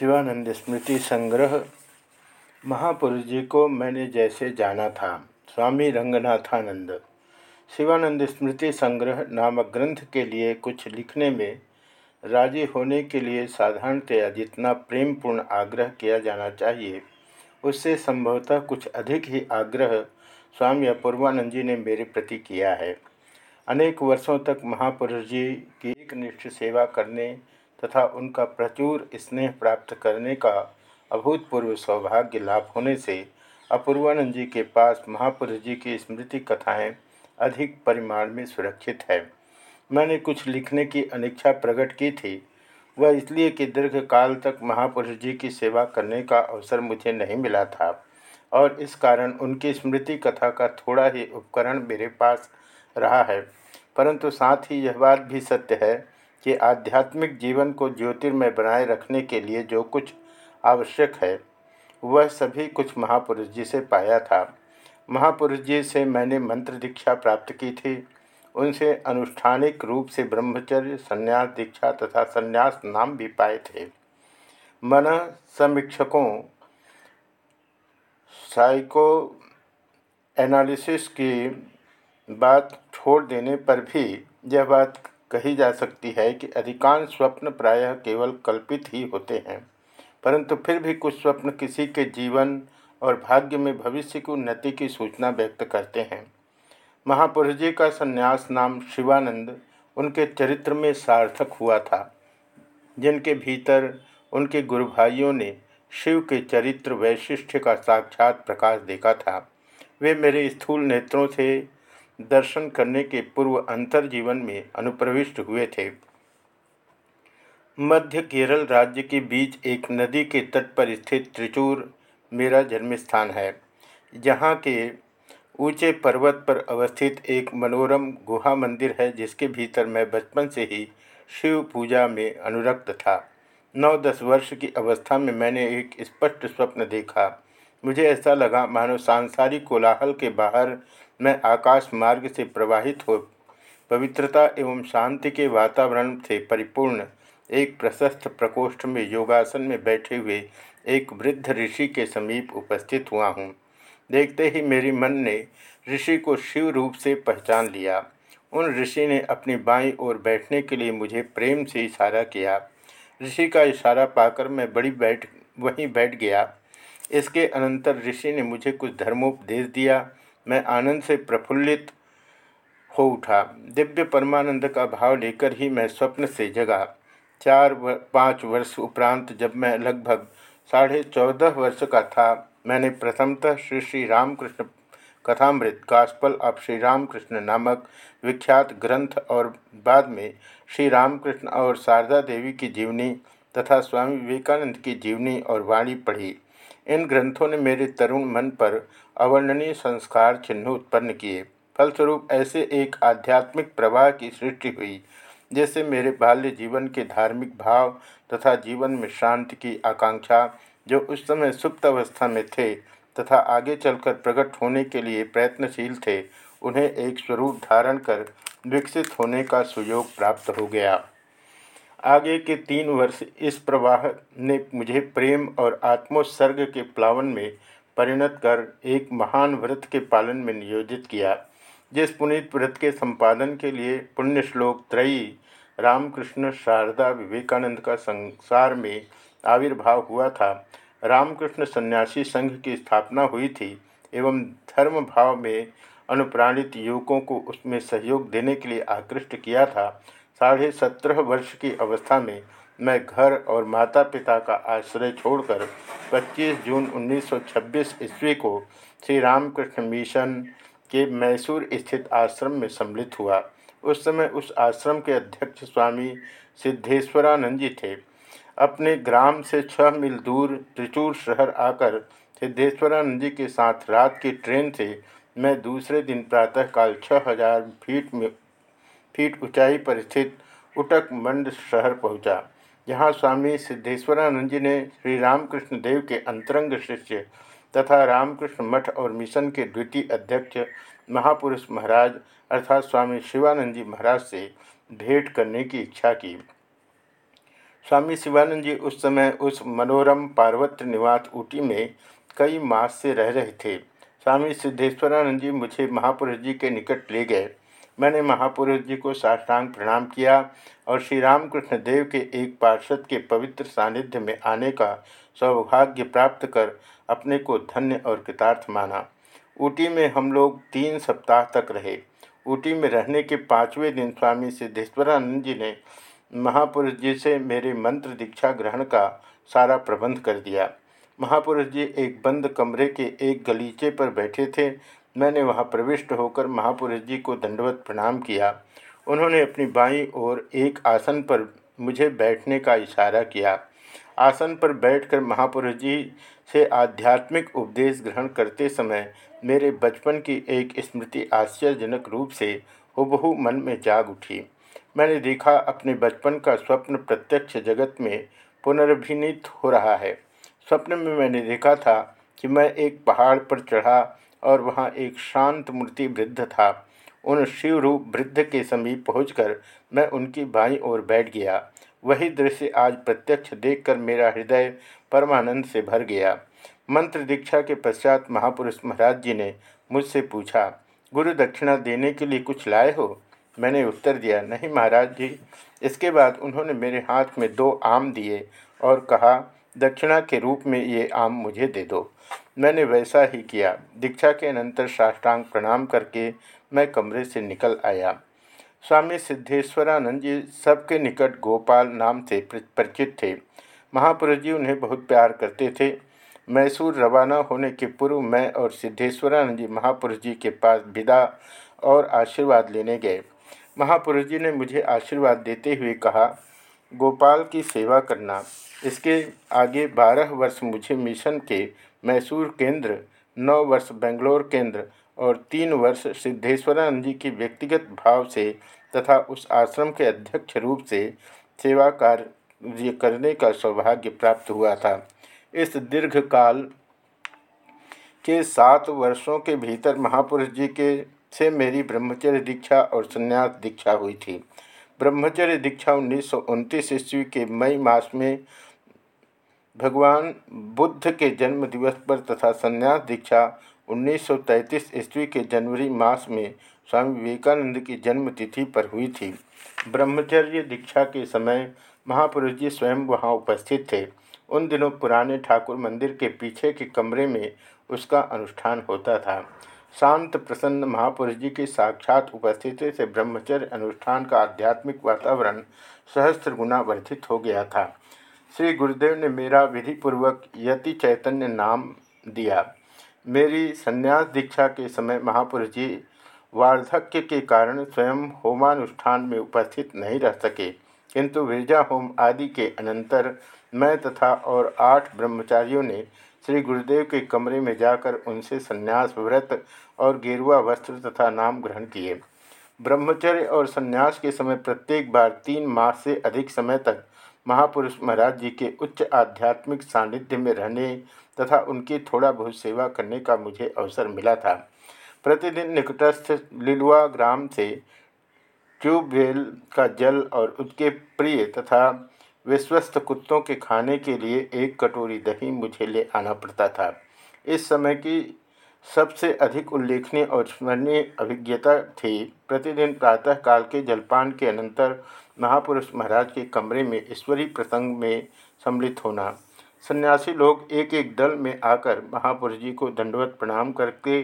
शिवानंद स्मृति संग्रह महापुरुष जी को मैंने जैसे जाना था। स्वामी रंगनाथानंद। शिवानंद स्मृति संग्रह नामक ग्रंथ के लिए कुछ लिखने में राज़ी होने के लिए साधारणतया जितना प्रेमपूर्ण आग्रह किया जाना चाहिए, उससे संभवतः कुछ अधिक ही आग्रह स्वामी अपूर्वानंद जी ने मेरे प्रति किया है। अनेक वर्षों तक महापुरुष जी की एक निष्ठ सेवा करने तथा उनका प्रचुर स्नेह प्राप्त करने का अभूतपूर्व सौभाग्य लाभ होने से अपूर्वानंद जी के पास महापुरुष जी की स्मृति कथाएँ अधिक परिमाण में सुरक्षित है। मैंने कुछ लिखने की अनिच्छा प्रकट की थी। वह इसलिए कि दीर्घ काल तक महापुरुष जी की सेवा करने का अवसर मुझे नहीं मिला था और इस कारण उनकी स्मृति कथा का थोड़ा ही उपकरण मेरे पास रहा है। परंतु साथ ही यह बात भी सत्य है कि आध्यात्मिक जीवन को ज्योतिर्मय बनाए रखने के लिए जो कुछ आवश्यक है, वह सभी कुछ महापुरुष जी से पाया था। महापुरुष जी से मैंने मंत्र दीक्षा प्राप्त की थी। उनसे अनुष्ठानिक रूप से ब्रह्मचर्य, संन्यास दीक्षा तथा संन्यास नाम भी पाए थे। मन समीक्षकों, साइको एनालिसिस की बात छोड़ देने पर भी यह बात कही जा सकती है कि अधिकांश स्वप्न प्रायः केवल कल्पित ही होते हैं, परंतु फिर भी कुछ स्वप्न किसी के जीवन और भाग्य में भविष्य की उन्नति की सूचना व्यक्त करते हैं। महापुरुष जी का संन्यास नाम शिवानंद उनके चरित्र में सार्थक हुआ था, जिनके भीतर उनके गुरु भाइयों ने शिव के चरित्र वैशिष्ट का साक्षात प्रकाश देखा था। वे मेरे स्थूल नेत्रों से दर्शन करने के पूर्व अंतर जीवन में अनुप्रविष्ट हुए थे। मध्य केरल राज्य के बीच एक नदी के तट पर स्थित त्रिचूर मेरा जन्म स्थान है, जहाँ के ऊँचे पर्वत पर अवस्थित एक मनोरम गुहा मंदिर है, जिसके भीतर मैं बचपन से ही शिव पूजा में अनुरक्त था। नौ दस वर्ष की अवस्था में मैंने एक स्पष्ट स्वप्न देखा। मुझे ऐसा लगा मानो सांसारिक कोलाहल के बाहर मैं आकाश मार्ग से प्रवाहित हो, पवित्रता एवं शांति के वातावरण से परिपूर्ण, एक प्रशस्त प्रकोष्ठ में योगासन में बैठे हुए एक वृद्ध ऋषि के समीप उपस्थित हुआ हूँ। देखते ही मेरी मन ने ऋषि को शिव रूप से पहचान लिया। उन ऋषि ने अपनी बाईं ओर बैठने के लिए मुझे प्रेम से इशारा किया। ऋषि का इशारा पाकर मैं बड़ी बैठ, वहीं बैठ गया। इसके अनंतर ऋषि ने मुझे कुछ धर्मोपदेश दिया। मैं आनंद से प्रफुल्लित हो उठा। दिव्य परमानंद का भाव लेकर ही मैं स्वप्न से जगा। चार व, पाँच वर्ष उपरांत जब मैं लगभग साढ़े चौदह वर्ष का था मैंने प्रथमतः श्री श्री रामकृष्ण कथामृत गास्पल ऑफ़ श्री रामकृष्ण नामक विख्यात ग्रंथ और बाद में श्री रामकृष्ण और शारदा देवी की जीवनी तथा स्वामी विवेकानंद की जीवनी और वाणी पढ़ी। इन ग्रंथों ने मेरे तरुण मन पर अवर्णनीय संस्कार चिन्ह उत्पन्न किए। फलस्वरूप ऐसे एक आध्यात्मिक प्रवाह की सृष्टि हुई, जैसे मेरे बाल्य जीवन के धार्मिक भाव तथा जीवन में शांति की आकांक्षा जो उस समय सुप्त अवस्था में थे तथा आगे चलकर प्रकट होने के लिए प्रयत्नशील थे, उन्हें एक स्वरूप धारण कर विकसित होने का सुयोग प्राप्त हो गया। आगे के तीन वर्ष इस प्रवाह ने मुझे प्रेम और आत्मोत्सर्ग के प्लावन में परिणत कर एक महान व्रत के पालन में नियोजित किया। जिस पुनीत व्रत के संपादन के लिए पुण्य श्लोक त्रयी रामकृष्ण शारदा विवेकानंद का संसार में आविर्भाव हुआ था। रामकृष्ण सन्यासी संघ की स्थापना हुई थी एवं धर्म भाव में अनुप्राणित युवकों को उसमें सहयोग देने के लिए आकृष्ट किया था। साढ़े सत्रह वर्ष की अवस्था में मैं घर और माता पिता का आश्रय छोड़कर 25 जून 1926 ईस्वी को श्री रामकृष्ण मिशन के मैसूर स्थित आश्रम में सम्मिलित हुआ उस समय उस आश्रम के अध्यक्ष स्वामी सिद्धेश्वरानंद जी थे अपने ग्राम से छः मील दूर त्रिचूर शहर आकर सिद्धेश्वरानंद जी के साथ रात की ट्रेन से मैं दूसरे दिन प्रातःकाल छः हज़ार फीट में, फीट ऊंचाई पर स्थित उटक मंड शहर पहुँचा। यहाँ स्वामी सिद्धेश्वरानंद जी ने श्री रामकृष्ण देव के अंतरंग शिष्य तथा रामकृष्ण मठ और मिशन के द्वितीय अध्यक्ष महापुरुष महाराज अर्थात स्वामी शिवानंद जी महाराज से भेंट करने की इच्छा की। स्वामी शिवानंद जी उस समय उस मनोरम पार्वत्य निवास ऊटी में कई मास से रह रहे थे। स्वामी सिद्धेश्वरानंद जी मुझे महापुरुष जी के निकट ले गए। मैंने महापुरुष जी को साष्टांग प्रणाम किया और श्री रामकृष्ण देव के एक पार्षद के पवित्र सानिध्य में आने का सौभाग्य प्राप्त कर अपने को धन्य और कृतार्थ माना। ऊटी में हम लोग तीन सप्ताह तक रहे। ऊटी में रहने के पाँचवें दिन स्वामी सिद्धेश्वरानंद जी ने महापुरुष जी से मेरे मंत्र दीक्षा ग्रहण का सारा प्रबंध कर दिया। महापुरुष जी एक बंद कमरे के एक गलीचे पर बैठे थे मैंने वहाँ प्रविष्ट होकर महापुरुष जी को दंडवत प्रणाम किया। उन्होंने अपनी बाईं ओर एक आसन पर मुझे बैठने का इशारा किया। आसन पर बैठकर महापुरुष जी से आध्यात्मिक उपदेश ग्रहण करते समय मेरे बचपन की एक स्मृति आश्चर्यजनक रूप से हुबहू मन में जाग उठी। मैंने देखा, अपने बचपन का स्वप्न प्रत्यक्ष जगत में पुनर्भिनित हो रहा है। स्वप्न में मैंने देखा था कि मैं एक पहाड़ पर चढ़ा और वहाँ एक शांत मूर्ति वृद्ध था। उन शिव रूप वृद्ध के समीप पहुंचकर मैं उनकी बाई ओर बैठ गया। वही दृश्य आज प्रत्यक्ष देखकर मेरा हृदय परमानंद से भर गया। मंत्र दीक्षा के पश्चात महापुरुष महाराज जी ने मुझसे पूछा, गुरु दक्षिणा देने के लिए कुछ लाए हो? मैंने उत्तर दिया, नहीं महाराज जी। इसके बाद उन्होंने मेरे हाथ में दो आम दिए और कहा, दक्षिणा के रूप में ये आम मुझे दे दो। मैंने वैसा ही किया। दीक्षा के अनंतर साष्टांग प्रणाम करके मैं कमरे से निकल आया। स्वामी सिद्धेश्वरानंद जी सबके निकट गोपाल नाम से परिचित थे। महापुरुष जी उन्हें बहुत प्यार करते थे। मैसूर रवाना होने के पूर्व मैं और सिद्धेश्वरानंद जी महापुरुष जी के पास विदा और आशीर्वाद लेने गए। महापुरुष जी ने मुझे आशीर्वाद देते हुए कहा, गोपाल की सेवा करना। इसके आगे बारह वर्ष मुझे मिशन के मैसूर केंद्र, नौ वर्ष बेंगलोर केंद्र और तीन वर्ष सिद्धेश्वरानंद जी की व्यक्तिगत भाव से तथा उस आश्रम के अध्यक्ष रूप से सेवा कार्य करने का सौभाग्य प्राप्त हुआ था। इस दीर्घ काल के सात वर्षों के भीतर महापुरुष जी के से मेरी ब्रह्मचर्य दीक्षा और संन्यास दीक्षा हुई थी। ब्रह्मचर्य दीक्षा उन्नीस सौ उनतीस ईस्वी के मई मास में भगवान बुद्ध के जन्म दिवस पर तथा संन्यास दीक्षा 1933 ईस्वी के जनवरी मास में स्वामी विवेकानंद की जन्म तिथि पर हुई थी। ब्रह्मचर्य दीक्षा के समय महापुरुष जी स्वयं वहाँ उपस्थित थे। उन दिनों पुराने ठाकुर मंदिर के पीछे के कमरे में उसका अनुष्ठान होता था। शांत, प्रसन्न महापुरुष जी की साक्षात उपस्थिति से ब्रह्मचर्य अनुष्ठान का आध्यात्मिक वातावरण सहस्त्र गुना वर्धित हो गया था। श्री गुरुदेव ने मेरा विधिपूर्वक यति चैतन्य नाम दिया। मेरी संन्यास दीक्षा के समय महापुरुष जी वार्धक्य के कारण स्वयं होमानुष्ठान में उपस्थित नहीं रह सके। किंतु विरजा होम आदि के अनंतर मैं तथा और आठ ब्रह्मचारियों ने श्री गुरुदेव के कमरे में जाकर उनसे संन्यास, व्रत और गेरुआ वस्त्र तथा नाम ग्रहण किए। ब्रह्मचर्य और संन्यास के समय प्रत्येक बार तीन माह से अधिक समय तक महापुरुष महाराज जी के उच्च आध्यात्मिक सानिध्य में रहने तथा उनकी थोड़ा बहुत सेवा करने का मुझे अवसर मिला था। प्रतिदिन निकटस्थ लिलुआ ग्राम से ट्यूबवेल का जल और उसके प्रिय तथा विश्वस्त कुत्तों के खाने के लिए एक कटोरी दही मुझे ले आना पड़ता था। इस समय की सबसे अधिक उल्लेखनीय और स्मरणीय अभिज्ञता थी प्रतिदिन प्रातःकाल के जलपान के अनंतर महापुरुष महाराज के कमरे में ईश्वरी प्रसंग में सम्मिलित होना। सन्यासी लोग एक एक दल में आकर महापुरुष जी को दंडवत प्रणाम करके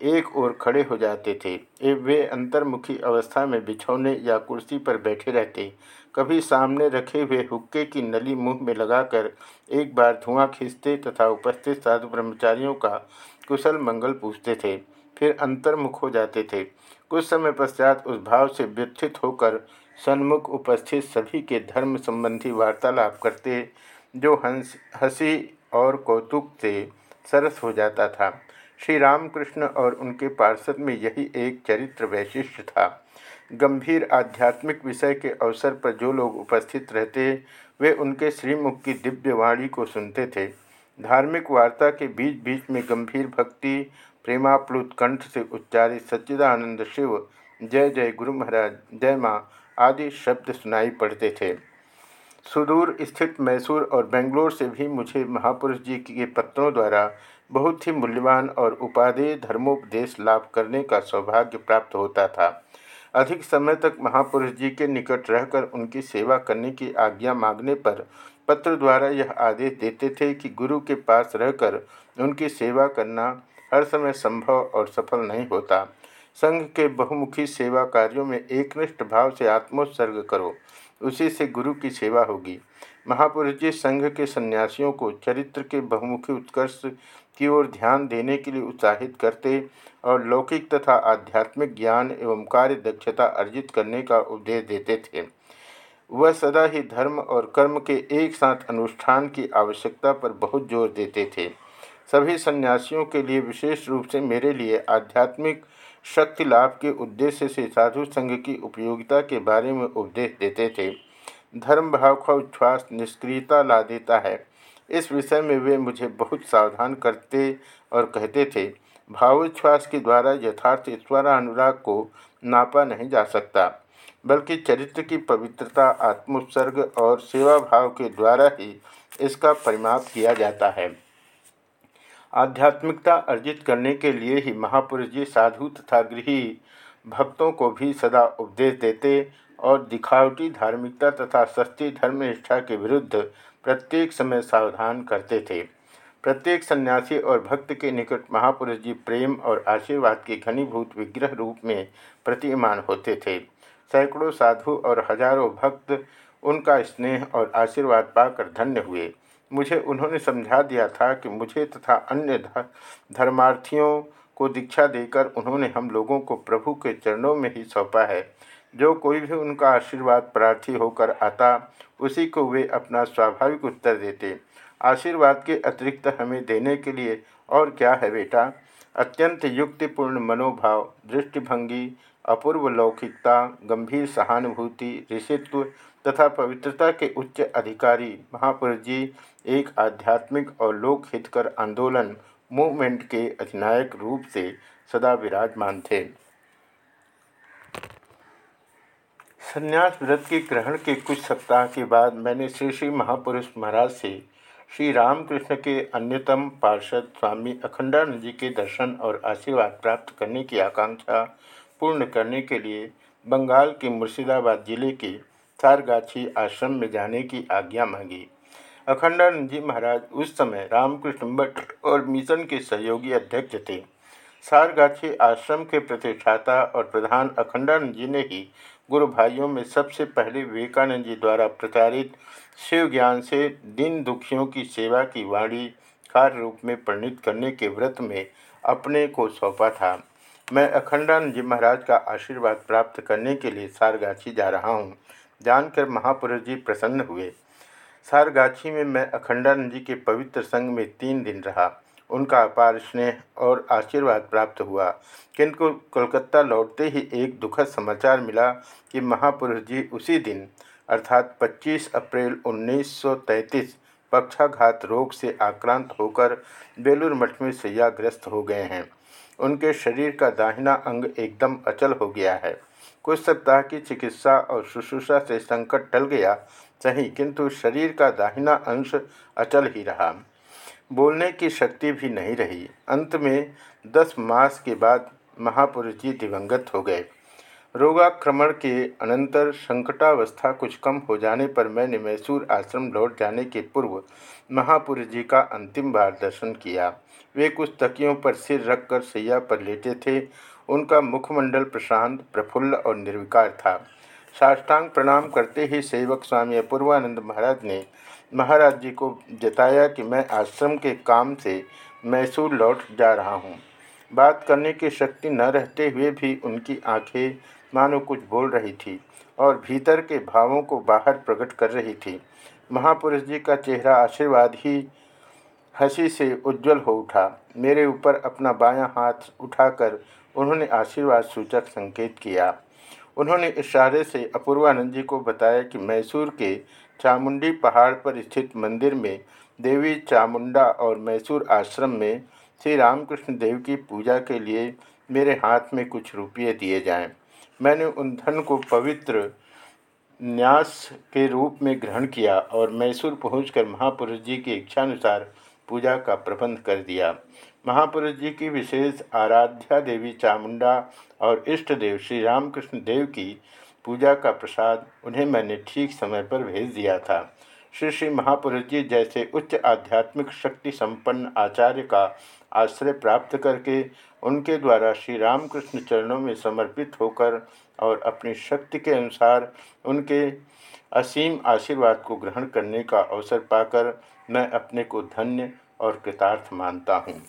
एक ओर खड़े हो जाते थे। वे अंतर्मुखी अवस्था में बिछौने या कुर्सी पर बैठे रहते। कभी सामने रखे हुए हुक्के की नली मुँह में लगाकर एक बार धुआँ खींचते तथा उपस्थित साधु ब्रह्मचारियों का कुशल मंगल पूछते थे, फिर अंतर्मुख हो जाते थे। कुछ समय पश्चात उस भाव से व्युत्थित होकर सन्मुख उपस्थित सभी के धर्म संबंधी वार्तालाप करते, जो हंस, हँसी और कौतुक से सरस हो जाता था। श्री रामकृष्ण और उनके पार्षद में यही एक चरित्र वैशिष्ट था। गंभीर आध्यात्मिक विषय के अवसर पर जो लोग उपस्थित रहते, वे उनके श्रीमुख की दिव्य वाणी को सुनते थे। धार्मिक वार्ता के बीच बीच में गंभीर भक्ति, प्रेमाप्लुत कंठ से उच्चारित सच्चिदानंद शिव, जय जय गुरु महाराज, जय माँ आदि शब्द सुनाई पड़ते थे। सुदूर स्थित मैसूर और बेंगलोर से भी मुझे महापुरुष जी के पत्रों द्वारा बहुत ही मूल्यवान और उपादेय धर्मोपदेश लाभ करने का सौभाग्य प्राप्त होता था। अधिक समय तक महापुरुष जी के निकट रहकर उनकी सेवा करने की आज्ञा मांगने पर पत्र द्वारा यह आदेश देते थे कि गुरु के पास रहकर उनकी सेवा करना हर समय संभव और सफल नहीं होता। संघ के बहुमुखी सेवा कार्यों में एकनिष्ठ भाव से आत्मोत्सर्ग करो, उसी से गुरु की सेवा होगी। महापुरुष जी संघ के सन्यासियों को चरित्र के बहुमुखी उत्कर्ष की ओर ध्यान देने के लिए उत्साहित करते और लौकिक तथा आध्यात्मिक ज्ञान एवं कार्य दक्षता अर्जित करने का उपदेश देते थे। वह सदा ही धर्म और कर्म के एक साथ अनुष्ठान की आवश्यकता पर बहुत ज़ोर देते थे। सभी सन्यासियों के लिए विशेष रूप से मेरे लिए आध्यात्मिक शक्ति लाभ के उद्देश्य से साधु संघ की उपयोगिता के बारे में उपदेश देते थे। धर्म भाव का उच्छ्वास निष्क्रियता ला देता है। इस विषय में वे मुझे बहुत सावधान करते और कहते थे, भावोच्छ्वास के द्वारा यथार्थ ईश्वरानुराग को नापा नहीं जा सकता, बल्कि चरित्र की पवित्रता, आत्मोत्सर्ग और सेवा भाव के द्वारा ही इसका परिमाप किया जाता है। आध्यात्मिकता अर्जित करने के लिए ही महापुरुष जी साधु तथा गृही भक्तों को भी सदा उपदेश देते और दिखावटी धार्मिकता तथा सस्ती धर्मनिष्ठा के विरुद्ध प्रत्येक समय सावधान करते थे। प्रत्येक सन्यासी और भक्त के निकट महापुरुष जी प्रेम और आशीर्वाद के घनीभूत विग्रह रूप में प्रतिमान होते थे। सैकड़ों साधु और हज़ारों भक्त उनका स्नेह और आशीर्वाद पाकर धन्य हुए। मुझे उन्होंने समझा दिया था कि मुझे तथा अन्य धर्मार्थियों को दीक्षा देकर उन्होंने हम लोगों को प्रभु के चरणों में ही सौंपा है। जो कोई भी उनका आशीर्वाद प्रार्थी होकर आता, उसी को वे अपना स्वाभाविक उत्तर देते। आशीर्वाद के अतिरिक्त हमें देने के लिए और क्या है बेटा? अत्यंत युक्तिपूर्ण मनोभाव, दृष्टिभंगी, अपूर्व लौकिकता, गंभीर सहानुभूति, ऋषित्व तथा पवित्रता के उच्च अधिकारी महापुरुष जी एक आध्यात्मिक और लोकहितकर आंदोलन, मूवमेंट के अधिनायक रूप से सदा विराजमान थे। संन्यास व्रत के ग्रहण के कुछ सप्ताह के बाद मैंने श्री श्री महापुरुष महाराज से श्री रामकृष्ण के अन्यतम पार्षद स्वामी अखंडानंद जी के दर्शन और आशीर्वाद प्राप्त करने की आकांक्षा पूर्ण करने के लिए बंगाल के मुर्शिदाबाद ज़िले के सारगाछी आश्रम में जाने की आज्ञा मांगी। अखंडानंद जी महाराज उस समय रामकृष्ण भट्ट और मिशन के सहयोगी अध्यक्ष थे। सारगाछी आश्रम के प्रतिष्ठाता और प्रधान अखंडानंद जी ने ही गुरु भाइयों में सबसे पहले विवेकानंद जी द्वारा प्रचारित शिव ज्ञान से दिन दुखियों की सेवा की वाणी कार्य रूप में परिणित करने के व्रत में अपने को सौंपा था। मैं अखंडानंद जी महाराज का आशीर्वाद प्राप्त करने के लिए सारगाछी जा रहा हूँ। जानकर महापुरुष जी प्रसन्न हुए। सारगाछी में मैं अखंडानंद जी के पवित्र संग में तीन दिन रहा। उनका अपार स्नेह और आशीर्वाद प्राप्त हुआ। किंतु कोलकाता लौटते ही एक दुखद समाचार मिला कि महापुरुष जी उसी दिन, अर्थात 25 अप्रैल 1933 पक्षाघात रोग से आक्रांत होकर बेलूर मठ में सैयाग्रस्त हो गए हैं। उनके शरीर का दाहिना अंग एकदम अचल हो गया है। कुछ सप्ताह की चिकित्सा और शुश्रूषा से संकट टल गया, सही, किंतु शरीर का दाहिना अंश अचल ही रहा। बोलने की शक्ति भी नहीं रही। अंत में दस मास के बाद महापुरुष जी दिवंगत हो गए। रोगाक्रमण के अनंतर संकटावस्था कुछ कम हो जाने पर मैंने मैसूर आश्रम लौट जाने के पूर्व महापुरुष जी का अंतिम बार दर्शन किया। वे कुछ तकियों पर सिर रखकर सैया पर लेटे थे। उनका मुखमंडल प्रशांत, प्रफुल्ल और निर्विकार था। साष्टांग प्रणाम करते ही सेवक स्वामी अपूर्वानंद महाराज ने महाराज जी को जताया कि मैं आश्रम के काम से मैसूर लौट जा रहा हूँ। बात करने की शक्ति न रहते हुए भी उनकी आँखें मानो कुछ बोल रही थी और भीतर के भावों को बाहर प्रकट कर रही थी। महापुरुष जी का चेहरा आशीर्वाद ही हँसी से उज्जवल हो उठा। मेरे ऊपर अपना बायां हाथ उठाकर उन्होंने आशीर्वाद सूचक संकेत किया। उन्होंने इशारे से अपूर्वानंद जी को बताया कि मैसूर के चामुंडी पहाड़ पर स्थित मंदिर में देवी चामुंडा और मैसूर आश्रम में श्री रामकृष्ण देव की पूजा के लिए मेरे हाथ में कुछ रुपये दिए जाएँ। मैंने उन धन को पवित्र न्यास के रूप में ग्रहण किया और मैसूर पहुंचकर महापुरुष जी की इच्छानुसार पूजा का प्रबंध कर दिया महापुरुष जी की विशेष आराध्या देवी चामुंडा और इष्ट देव श्री रामकृष्ण देव की पूजा का प्रसाद उन्हें मैंने ठीक समय पर भेज दिया था। श्री श्री महापुरुष जी जैसे उच्च आध्यात्मिक शक्ति संपन्न आचार्य का आश्रय प्राप्त करके उनके द्वारा श्री रामकृष्ण चरणों में समर्पित होकर और अपनी शक्ति के अनुसार उनके असीम आशीर्वाद को ग्रहण करने का अवसर पाकर मैं अपने को धन्य और कृतार्थ मानता हूँ।